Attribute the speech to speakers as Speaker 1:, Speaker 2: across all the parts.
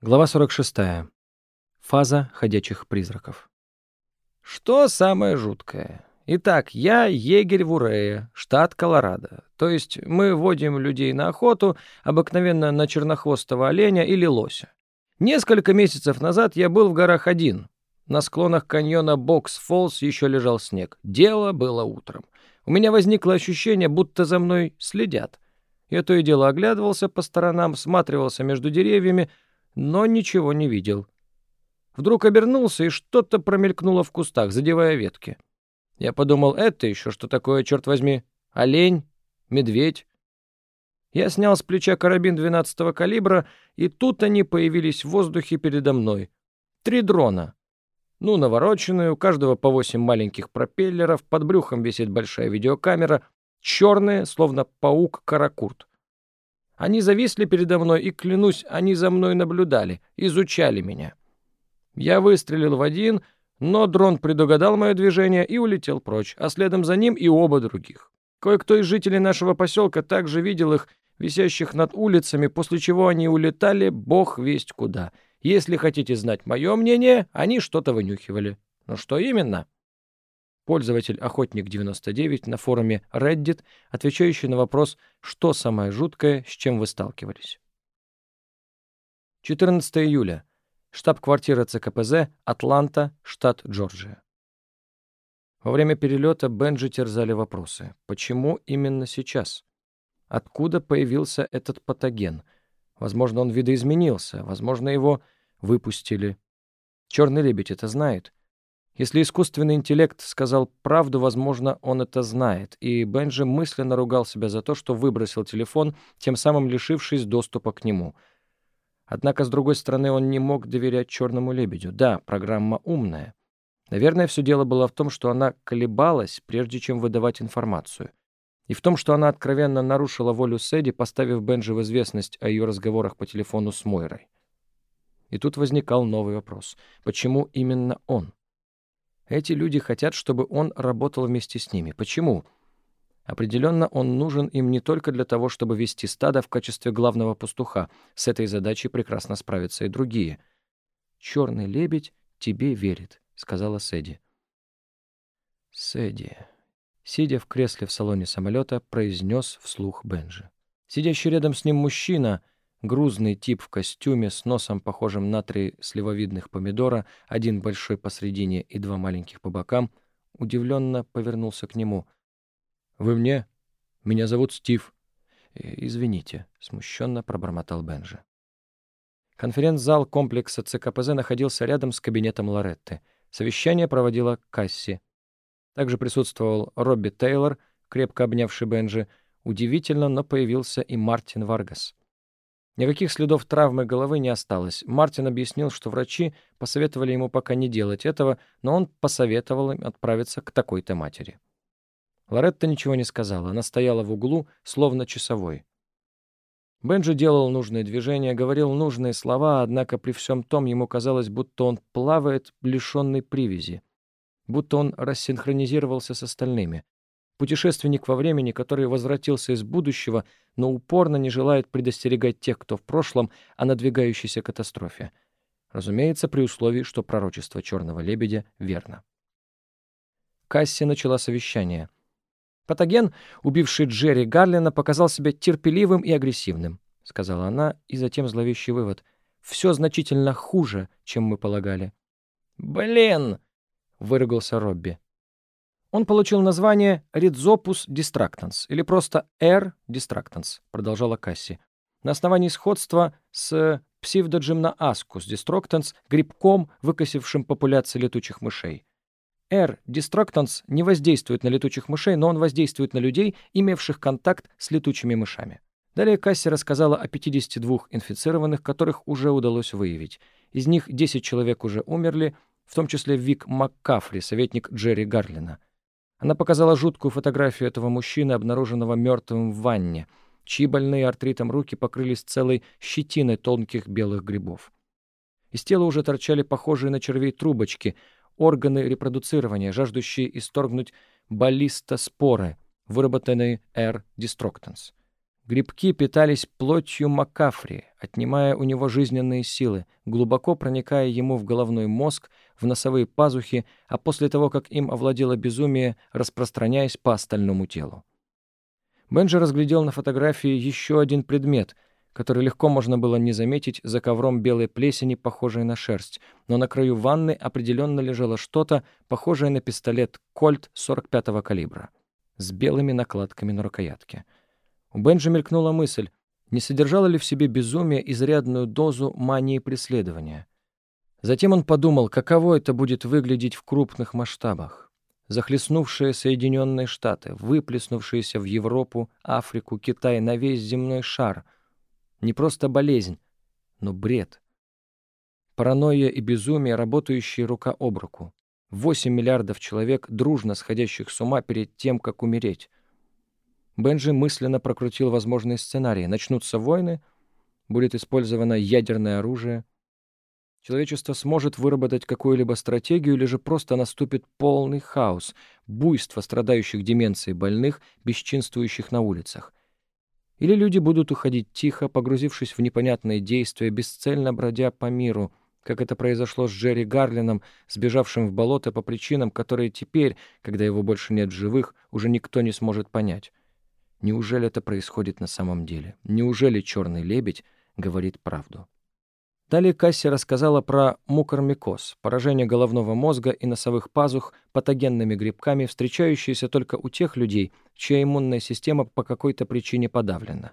Speaker 1: Глава 46. Фаза ходячих призраков. Что самое жуткое? Итак, я егерь в Урее, штат Колорадо. То есть мы водим людей на охоту, обыкновенно на чернохвостого оленя или лося. Несколько месяцев назад я был в горах один. На склонах каньона Бокс-Фоллс еще лежал снег. Дело было утром. У меня возникло ощущение, будто за мной следят. Я то и дело оглядывался по сторонам, всматривался между деревьями, но ничего не видел. Вдруг обернулся, и что-то промелькнуло в кустах, задевая ветки. Я подумал, это еще что такое, черт возьми? Олень? Медведь? Я снял с плеча карабин 12-го калибра, и тут они появились в воздухе передо мной. Три дрона. Ну, навороченные, у каждого по восемь маленьких пропеллеров, под брюхом висит большая видеокамера, черные, словно паук-каракурт. Они зависли передо мной, и, клянусь, они за мной наблюдали, изучали меня. Я выстрелил в один, но дрон предугадал мое движение и улетел прочь, а следом за ним и оба других. Кое-кто из жителей нашего поселка также видел их, висящих над улицами, после чего они улетали бог весть куда. Если хотите знать мое мнение, они что-то вынюхивали. Но что именно? Пользователь Охотник99 на форуме Reddit, отвечающий на вопрос «Что самое жуткое, с чем вы сталкивались?». 14 июля. Штаб-квартира ЦКПЗ, Атланта, штат Джорджия. Во время перелета Бенджи терзали вопросы. Почему именно сейчас? Откуда появился этот патоген? Возможно, он видоизменился, возможно, его выпустили. Черный лебедь это знает. Если искусственный интеллект сказал правду, возможно, он это знает, и Бенджи мысленно ругал себя за то, что выбросил телефон, тем самым лишившись доступа к нему. Однако, с другой стороны, он не мог доверять черному лебедю. Да, программа умная. Наверное, все дело было в том, что она колебалась, прежде чем выдавать информацию. И в том, что она откровенно нарушила волю Сэдди, поставив Бенджи в известность о ее разговорах по телефону с Мойрой. И тут возникал новый вопрос. Почему именно он? Эти люди хотят, чтобы он работал вместе с ними. Почему? Определенно, он нужен им не только для того, чтобы вести стадо в качестве главного пастуха. С этой задачей прекрасно справятся и другие. «Черный лебедь тебе верит», — сказала Сэдди. «Сэдди», — сидя в кресле в салоне самолета, произнес вслух Бенджи. Сидящий рядом с ним мужчина — Грузный тип в костюме с носом, похожим на три сливовидных помидора, один большой посредине и два маленьких по бокам, удивленно повернулся к нему. «Вы мне? Меня зовут Стив». «Э, «Извините», — смущенно пробормотал Бенжи. Конференц-зал комплекса ЦКПЗ находился рядом с кабинетом Лоретты. Совещание проводила Касси. Также присутствовал Робби Тейлор, крепко обнявший Бенжи. Удивительно, но появился и Мартин Варгас. Никаких следов травмы головы не осталось. Мартин объяснил, что врачи посоветовали ему пока не делать этого, но он посоветовал им отправиться к такой-то матери. Лоретта ничего не сказала. Она стояла в углу, словно часовой. Бенджи делал нужные движения, говорил нужные слова, однако при всем том ему казалось, будто он плавает, лишенный привязи, будто он рассинхронизировался с остальными. Путешественник во времени, который возвратился из будущего, но упорно не желает предостерегать тех, кто в прошлом, о надвигающейся катастрофе. Разумеется, при условии, что пророчество черного лебедя верно. Касси начала совещание. Патоген, убивший Джерри Гарлина, показал себя терпеливым и агрессивным, сказала она, и затем зловещий вывод. Все значительно хуже, чем мы полагали. «Блин!» — выругался Робби. Он получил название Rhizopus distractans или просто R distractans, продолжала Касси, на основании сходства с ascus distractans, грибком, выкосившим популяции летучих мышей. R distractans не воздействует на летучих мышей, но он воздействует на людей, имевших контакт с летучими мышами. Далее Касси рассказала о 52 инфицированных, которых уже удалось выявить. Из них 10 человек уже умерли, в том числе Вик МакКафри, советник Джерри Гарлина. Она показала жуткую фотографию этого мужчины, обнаруженного мертвым в ванне, чьи больные артритом руки покрылись целой щетиной тонких белых грибов. Из тела уже торчали похожие на червей трубочки, органы репродуцирования, жаждущие исторгнуть баллистоспоры, выработанные R. дистроктанс. Грибки питались плотью Макафри, отнимая у него жизненные силы, глубоко проникая ему в головной мозг, в носовые пазухи, а после того, как им овладело безумие, распространяясь по остальному телу. Бенджи разглядел на фотографии еще один предмет, который легко можно было не заметить за ковром белой плесени, похожей на шерсть, но на краю ванны определенно лежало что-то, похожее на пистолет «Кольт» 45-го калибра, с белыми накладками на рукоятке. У Бенджи мелькнула мысль, не содержало ли в себе безумие изрядную дозу мании преследования. Затем он подумал, каково это будет выглядеть в крупных масштабах. Захлестнувшие Соединенные Штаты, выплеснувшиеся в Европу, Африку, Китай, на весь земной шар. Не просто болезнь, но бред. Паранойя и безумие, работающие рука об руку. 8 миллиардов человек, дружно сходящих с ума перед тем, как умереть. Бенджи мысленно прокрутил возможные сценарии. Начнутся войны, будет использовано ядерное оружие. Человечество сможет выработать какую-либо стратегию или же просто наступит полный хаос, буйство страдающих деменцией больных, бесчинствующих на улицах. Или люди будут уходить тихо, погрузившись в непонятные действия, бесцельно бродя по миру, как это произошло с Джерри Гарлином, сбежавшим в болото по причинам, которые теперь, когда его больше нет в живых, уже никто не сможет понять. Неужели это происходит на самом деле? Неужели черный лебедь говорит правду? Далее Касси рассказала про мукормикоз, поражение головного мозга и носовых пазух патогенными грибками, встречающиеся только у тех людей, чья иммунная система по какой-то причине подавлена.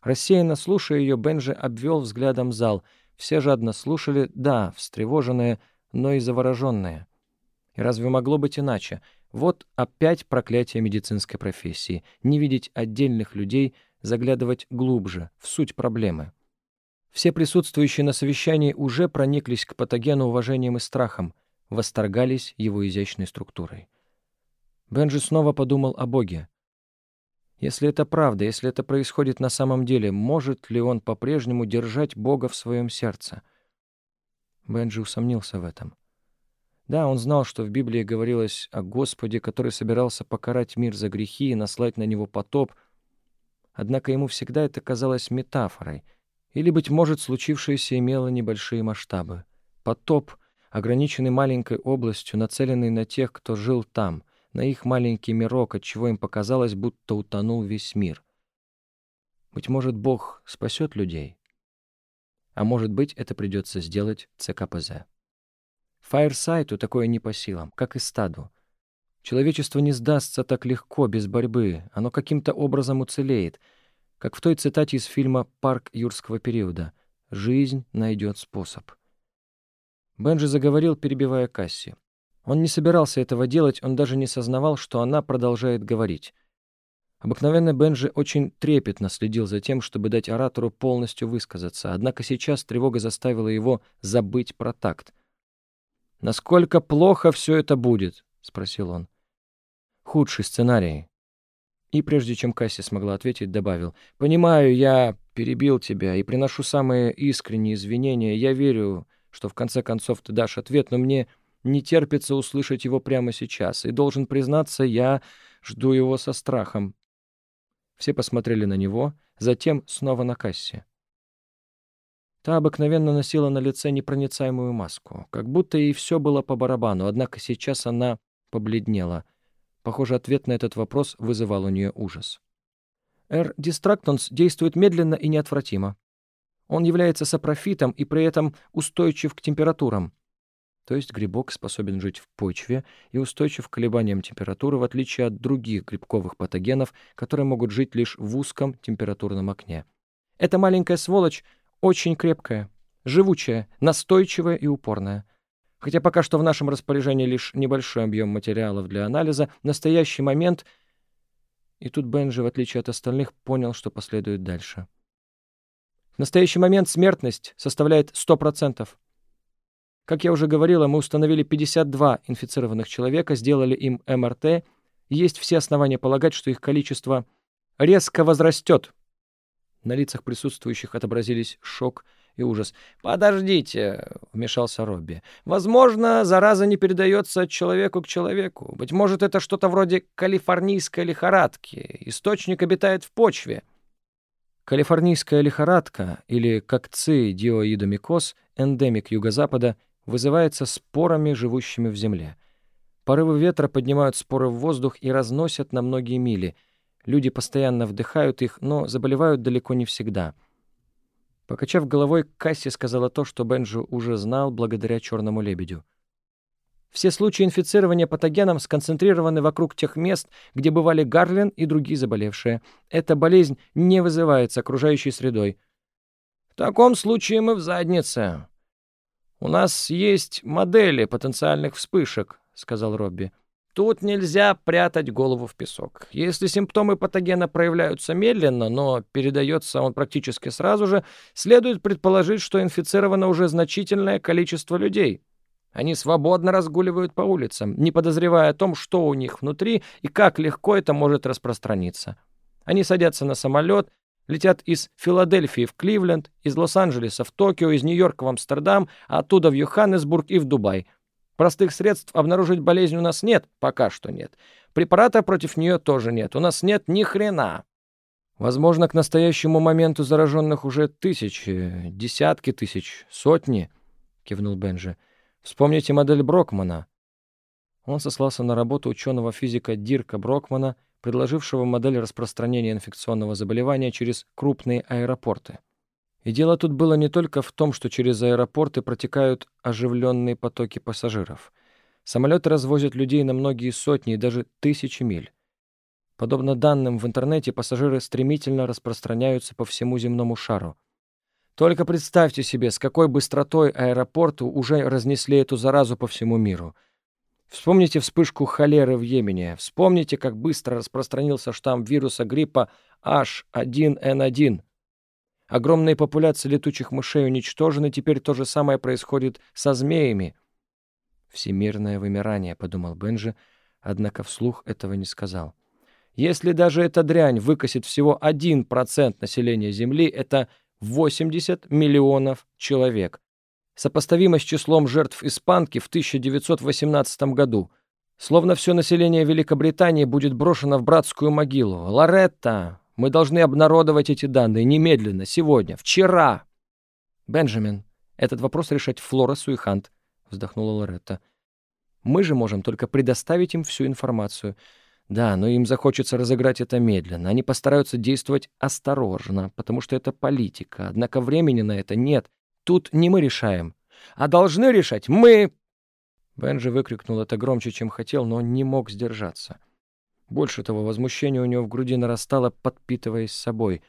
Speaker 1: Рассеянно слушая ее, Бенджи обвел взглядом зал. Все жадно слушали, да, встревоженные, но и завороженные. И разве могло быть иначе? Вот опять проклятие медицинской профессии. Не видеть отдельных людей, заглядывать глубже, в суть проблемы. Все присутствующие на совещании уже прониклись к патогену уважением и страхом, восторгались его изящной структурой. Бенджи снова подумал о Боге. Если это правда, если это происходит на самом деле, может ли он по-прежнему держать Бога в своем сердце? Бенджи усомнился в этом. Да, он знал, что в Библии говорилось о Господе, который собирался покарать мир за грехи и наслать на него потоп, однако ему всегда это казалось метафорой, или, быть может, случившееся имело небольшие масштабы. Потоп, ограниченный маленькой областью, нацеленный на тех, кто жил там, на их маленький мирок, отчего им показалось, будто утонул весь мир. Быть может, Бог спасет людей? А может быть, это придется сделать ЦКПЗ. Фаерсайту такое не по силам, как и стаду. Человечество не сдастся так легко, без борьбы. Оно каким-то образом уцелеет. Как в той цитате из фильма «Парк юрского периода». «Жизнь найдет способ». Бенджи заговорил, перебивая Касси. Он не собирался этого делать, он даже не сознавал, что она продолжает говорить. Обыкновенно Бенджи очень трепетно следил за тем, чтобы дать оратору полностью высказаться, однако сейчас тревога заставила его забыть про такт — «Насколько плохо все это будет?» — спросил он. «Худший сценарий». И прежде чем Касси смогла ответить, добавил. «Понимаю, я перебил тебя и приношу самые искренние извинения. Я верю, что в конце концов ты дашь ответ, но мне не терпится услышать его прямо сейчас. И должен признаться, я жду его со страхом». Все посмотрели на него, затем снова на Касси. Та обыкновенно носила на лице непроницаемую маску, как будто ей все было по барабану, однако сейчас она побледнела. Похоже, ответ на этот вопрос вызывал у нее ужас. «Эр Дистрактонс действует медленно и неотвратимо. Он является сапрофитом и при этом устойчив к температурам. То есть грибок способен жить в почве и устойчив к колебаниям температуры, в отличие от других грибковых патогенов, которые могут жить лишь в узком температурном окне. Эта маленькая сволочь очень крепкая, живучая, настойчивая и упорная. Хотя пока что в нашем распоряжении лишь небольшой объем материалов для анализа, в настоящий момент... И тут Бенджи, в отличие от остальных, понял, что последует дальше. В настоящий момент смертность составляет 100%. Как я уже говорила, мы установили 52 инфицированных человека, сделали им МРТ, есть все основания полагать, что их количество резко возрастет на лицах присутствующих отобразились шок и ужас. «Подождите», — вмешался Робби. «Возможно, зараза не передается от человеку к человеку. Быть может, это что-то вроде калифорнийской лихорадки. Источник обитает в почве». Калифорнийская лихорадка, или кокци-диоидомикоз, эндемик юго-запада, вызывается спорами, живущими в земле. Порывы ветра поднимают споры в воздух и разносят на многие мили. Люди постоянно вдыхают их, но заболевают далеко не всегда. Покачав головой, Касси сказала то, что Бенджи уже знал благодаря черному лебедю. Все случаи инфицирования патогеном сконцентрированы вокруг тех мест, где бывали Гарлин и другие заболевшие. Эта болезнь не вызывается окружающей средой. В таком случае мы в заднице. У нас есть модели потенциальных вспышек, сказал Робби. Тут нельзя прятать голову в песок. Если симптомы патогена проявляются медленно, но передается он практически сразу же, следует предположить, что инфицировано уже значительное количество людей. Они свободно разгуливают по улицам, не подозревая о том, что у них внутри и как легко это может распространиться. Они садятся на самолет, летят из Филадельфии в Кливленд, из Лос-Анджелеса в Токио, из Нью-Йорка в Амстердам, а оттуда в Йоханнесбург и в Дубай. Простых средств обнаружить болезнь у нас нет, пока что нет. Препарата против нее тоже нет, у нас нет ни хрена. Возможно, к настоящему моменту зараженных уже тысячи, десятки тысяч, сотни, кивнул Бенджи. Вспомните модель Брокмана. Он сослался на работу ученого-физика Дирка Брокмана, предложившего модель распространения инфекционного заболевания через крупные аэропорты. И дело тут было не только в том, что через аэропорты протекают оживленные потоки пассажиров. Самолеты развозят людей на многие сотни и даже тысячи миль. Подобно данным в интернете, пассажиры стремительно распространяются по всему земному шару. Только представьте себе, с какой быстротой аэропорты уже разнесли эту заразу по всему миру. Вспомните вспышку холеры в Йемене. Вспомните, как быстро распространился штамм вируса гриппа H1N1. Огромные популяции летучих мышей уничтожены, теперь то же самое происходит со змеями. «Всемирное вымирание», — подумал Бенджи, однако вслух этого не сказал. «Если даже эта дрянь выкосит всего 1% населения Земли, это 80 миллионов человек. Сопоставимо с числом жертв испанки в 1918 году. Словно все население Великобритании будет брошено в братскую могилу. Лоретта, мы должны обнародовать эти данные немедленно, сегодня, вчера. Бенджамин, этот вопрос решать Флоресу и Хант, вздохнула Лоретта. Мы же можем только предоставить им всю информацию. Да, но им захочется разыграть это медленно. Они постараются действовать осторожно, потому что это политика. Однако времени на это нет. Тут не мы решаем, а должны решать мы. Бенджи выкрикнул это громче, чем хотел, но не мог сдержаться. Больше того, возмущение у него в груди нарастало, подпитываясь собой.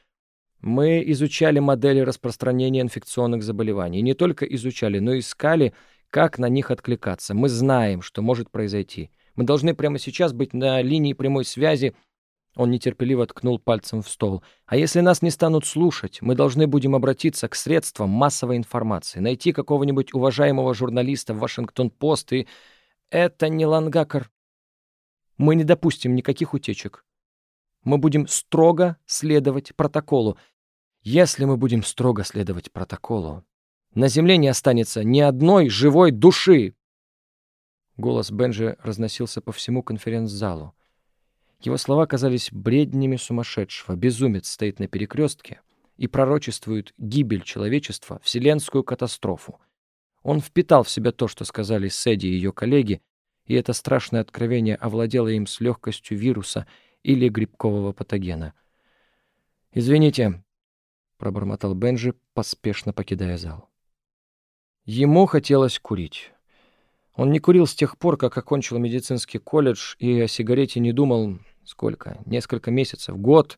Speaker 1: Мы изучали модели распространения инфекционных заболеваний. Не только изучали, но и искали, как на них откликаться. Мы знаем, что может произойти. Мы должны прямо сейчас быть на линии прямой связи. Он нетерпеливо ткнул пальцем в стол. А если нас не станут слушать, мы должны будем обратиться к средствам массовой информации, найти какого-нибудь уважаемого журналиста в Вашингтон-Пост и... Это не Лангакер. Мы не допустим никаких утечек. Мы будем строго следовать протоколу. Если мы будем строго следовать протоколу, на Земле не останется ни одной живой души. Голос Бенджи разносился по всему конференц-залу. Его слова казались бреднями сумасшедшего. Безумец стоит на перекрестке и пророчествует гибель человечества, вселенскую катастрофу. Он впитал в себя то, что сказали Сэдди и ее коллеги, и это страшное откровение овладело им с легкостью вируса или грибкового патогена. «Извините», — пробормотал Бенджи, поспешно покидая зал. Ему хотелось курить. Он не курил с тех пор, как окончил медицинский колледж, и о сигарете не думал сколько, несколько месяцев, год.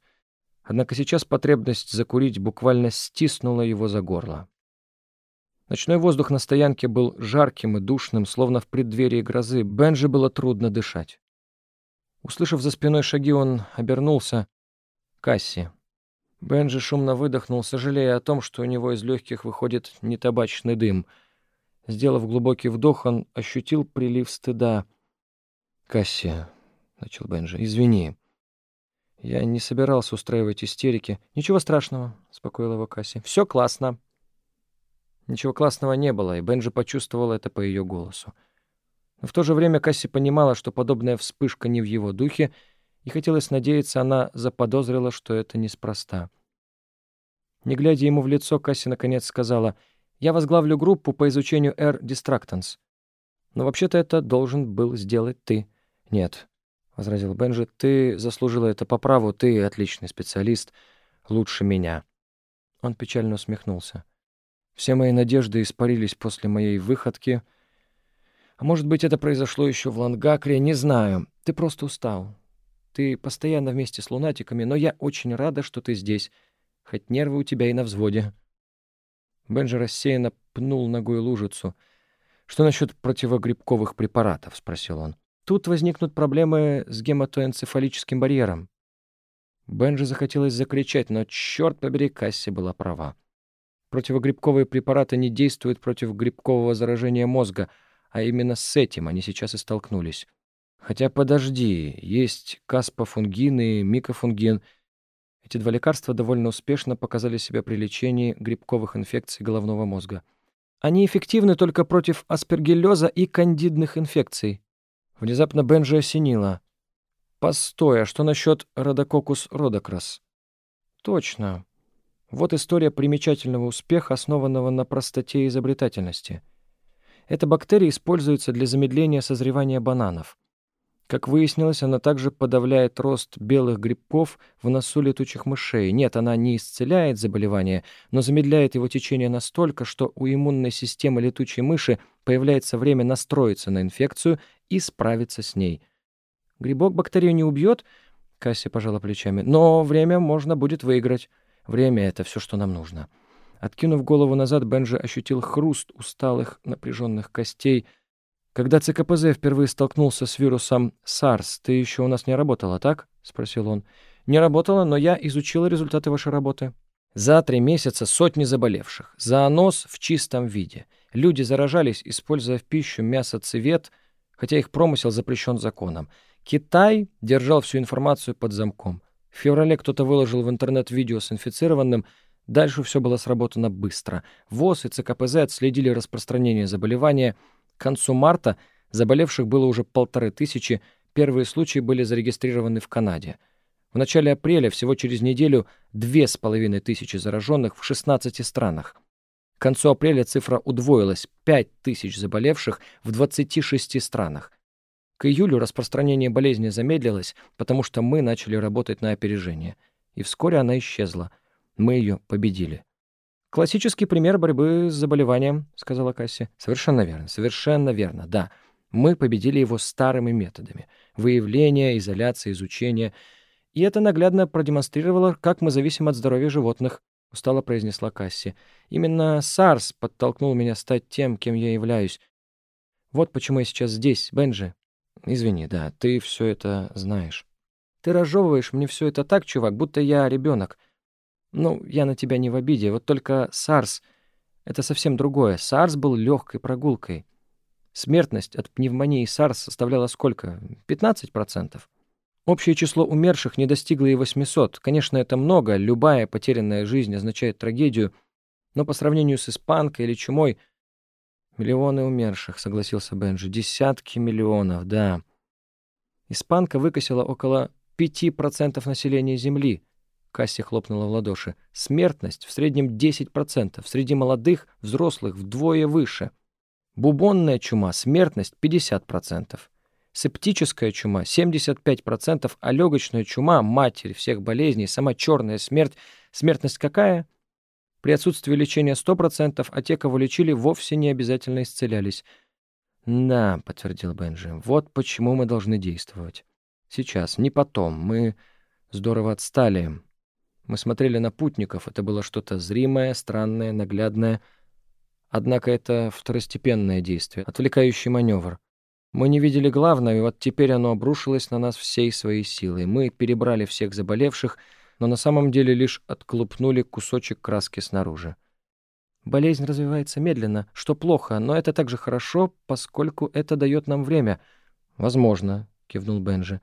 Speaker 1: Однако сейчас потребность закурить буквально стиснула его за горло. Ночной воздух на стоянке был жарким и душным, словно в преддверии грозы. Бенджи было трудно дышать. Услышав за спиной шаги, он обернулся. Касси. Бенджи шумно выдохнул, сожалея о том, что у него из легких выходит нетабачный дым. Сделав глубокий вдох, он ощутил прилив стыда. «Касси», — начал Бенджи, — «извини. Я не собирался устраивать истерики. Ничего страшного», — успокоил его Касси. «Все классно». Ничего классного не было, и Бенджи почувствовал это по ее голосу. Но в то же время Касси понимала, что подобная вспышка не в его духе, и хотелось надеяться, она заподозрила, что это неспроста. Не глядя ему в лицо, Касси наконец сказала, «Я возглавлю группу по изучению R Distractants. Но вообще-то это должен был сделать ты». «Нет», — возразил Бенджи, — «ты заслужила это по праву, ты отличный специалист, лучше меня». Он печально усмехнулся. «Все мои надежды испарились после моей выходки. А может быть, это произошло еще в Лангакре, не знаю. Ты просто устал. Ты постоянно вместе с лунатиками, но я очень рада, что ты здесь хоть нервы у тебя и на взводе». Бенджи рассеянно пнул ногой лужицу. «Что насчет противогрибковых препаратов?» — спросил он. «Тут возникнут проблемы с гематоэнцефалическим барьером». Бенджи захотелось закричать, но, черт побери, Касси была права. Противогрибковые препараты не действуют против грибкового заражения мозга, а именно с этим они сейчас и столкнулись. Хотя подожди, есть каспофунгин и микофунгин — эти два лекарства довольно успешно показали себя при лечении грибковых инфекций головного мозга. Они эффективны только против аспергиллеза и кандидных инфекций. Внезапно Бенджи осенило. «Постой, а что насчет родококус родокрас?» «Точно. Вот история примечательного успеха, основанного на простоте и изобретательности. Эта бактерия используется для замедления созревания бананов. Как выяснилось, она также подавляет рост белых грибков в носу летучих мышей. Нет, она не исцеляет заболевание, но замедляет его течение настолько, что у иммунной системы летучей мыши появляется время настроиться на инфекцию и справиться с ней. Грибок бактерию не убьет, Касси пожала плечами, но время можно будет выиграть. Время — это все, что нам нужно. Откинув голову назад, Бенджи ощутил хруст усталых, напряженных костей — когда ЦКПЗ впервые столкнулся с вирусом SARS, ты еще у нас не работала, так? спросил он. Не работала, но я изучила результаты вашей работы. За три месяца сотни заболевших. Зоонос в чистом виде. Люди заражались, используя в пищу мясо цвет, хотя их промысел запрещен законом. Китай держал всю информацию под замком. В феврале кто-то выложил в интернет видео с инфицированным, Дальше все было сработано быстро. ВОЗ и ЦКПЗ отследили распространение заболевания – к концу марта заболевших было уже полторы тысячи, первые случаи были зарегистрированы в Канаде. В начале апреля, всего через неделю, две с половиной тысячи зараженных в 16 странах. К концу апреля цифра удвоилась – 5 тысяч заболевших в 26 странах. К июлю распространение болезни замедлилось, потому что мы начали работать на опережение. И вскоре она исчезла. Мы ее победили. «Классический пример борьбы с заболеванием», — сказала Касси. «Совершенно верно, совершенно верно, да. Мы победили его старыми методами. Выявления, изоляция, изучение. И это наглядно продемонстрировало, как мы зависим от здоровья животных», — устало произнесла Касси. «Именно SARS подтолкнул меня стать тем, кем я являюсь. Вот почему я сейчас здесь, Бенджи. Извини, да, ты все это знаешь. Ты разжевываешь мне все это так, чувак, будто я ребенок. Ну, я на тебя не в обиде, вот только САРС — это совсем другое. САРС был легкой прогулкой. Смертность от пневмонии САРС составляла сколько? 15%. Общее число умерших не достигло и 800. Конечно, это много, любая потерянная жизнь означает трагедию, но по сравнению с испанкой или чумой... Миллионы умерших, согласился Бенджи. Десятки миллионов, да. Испанка выкосила около 5% населения Земли — Касси хлопнула в ладоши. Смертность в среднем 10%, среди молодых, взрослых вдвое выше. Бубонная чума, смертность 50%. Септическая чума 75%, а легочная чума, матерь всех болезней, сама черная смерть, смертность какая? При отсутствии лечения 100%, а те, кого лечили, вовсе не обязательно исцелялись. «Да», — подтвердил Бенджи, — «вот почему мы должны действовать. Сейчас, не потом. Мы здорово отстали. Мы смотрели на путников, это было что-то зримое, странное, наглядное. Однако это второстепенное действие, отвлекающий маневр. Мы не видели главного, и вот теперь оно обрушилось на нас всей своей силой. Мы перебрали всех заболевших, но на самом деле лишь отклупнули кусочек краски снаружи. Болезнь развивается медленно, что плохо, но это также хорошо, поскольку это дает нам время. «Возможно», — кивнул Бенджи.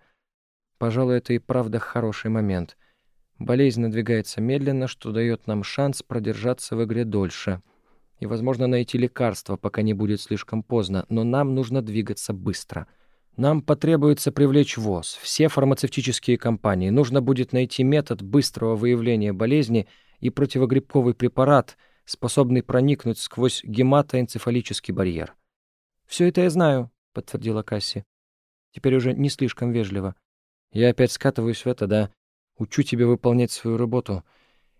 Speaker 1: «Пожалуй, это и правда хороший момент». Болезнь надвигается медленно, что дает нам шанс продержаться в игре дольше. И, возможно, найти лекарство, пока не будет слишком поздно, но нам нужно двигаться быстро. Нам потребуется привлечь ВОЗ, все фармацевтические компании. Нужно будет найти метод быстрого выявления болезни и противогрибковый препарат, способный проникнуть сквозь гематоэнцефалический барьер. «Все это я знаю», — подтвердила Касси. Теперь уже не слишком вежливо. «Я опять скатываюсь в это, да? Учу тебя выполнять свою работу».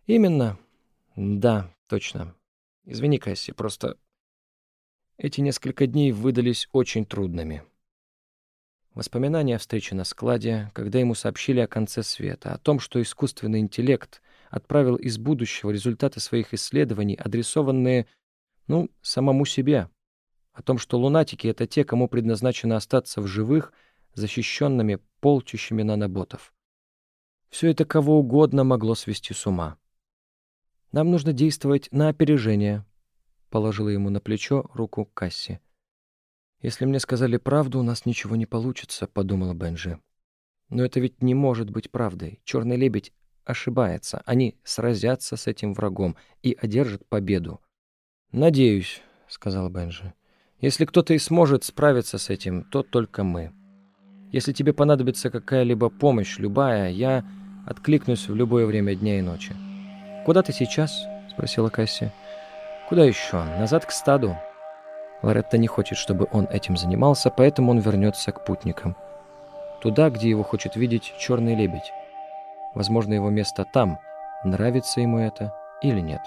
Speaker 1: «Именно. Да, точно. Извини, Касси, просто эти несколько дней выдались очень трудными». Воспоминания о встрече на складе, когда ему сообщили о конце света, о том, что искусственный интеллект отправил из будущего результаты своих исследований, адресованные, ну, самому себе, о том, что лунатики — это те, кому предназначено остаться в живых, защищенными полчищами наноботов. Все это кого угодно могло свести с ума. «Нам нужно действовать на опережение», — положила ему на плечо руку Касси. «Если мне сказали правду, у нас ничего не получится», — подумала Бенджи. «Но это ведь не может быть правдой. Черный лебедь ошибается. Они сразятся с этим врагом и одержат победу». «Надеюсь», — сказал Бенджи. «Если кто-то и сможет справиться с этим, то только мы. Если тебе понадобится какая-либо помощь, любая, я откликнусь в любое время дня и ночи». «Куда ты сейчас?» — спросила Касси. «Куда еще? Назад к стаду». Лоретта не хочет, чтобы он этим занимался, поэтому он вернется к путникам. Туда, где его хочет видеть черный лебедь. Возможно, его место там, нравится ему это или нет.